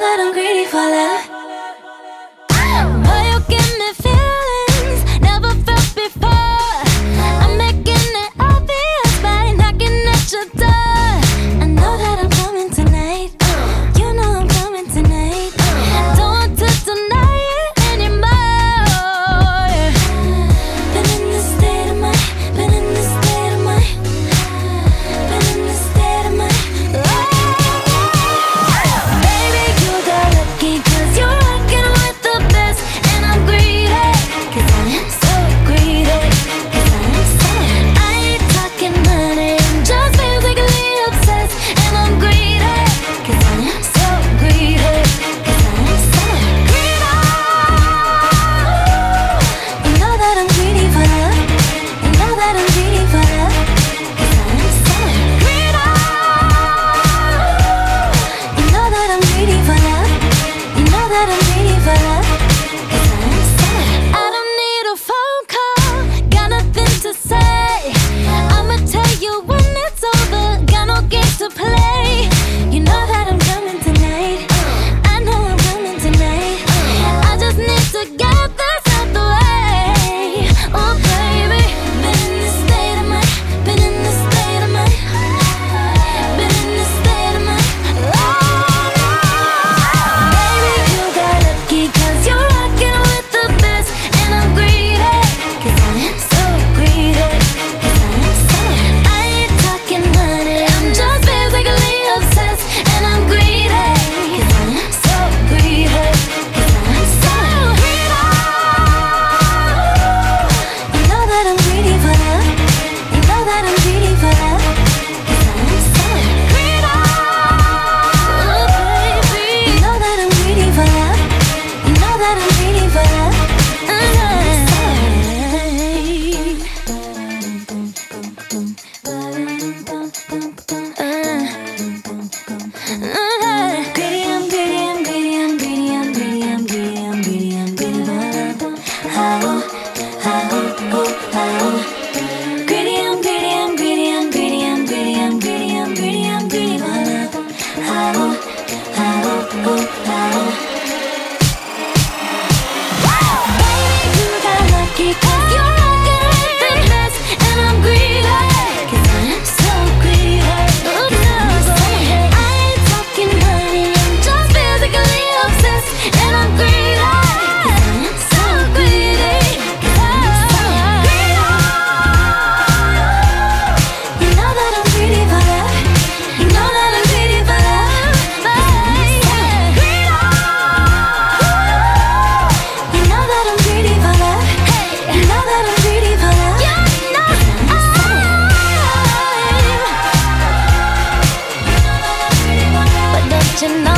that I'm Greedy, But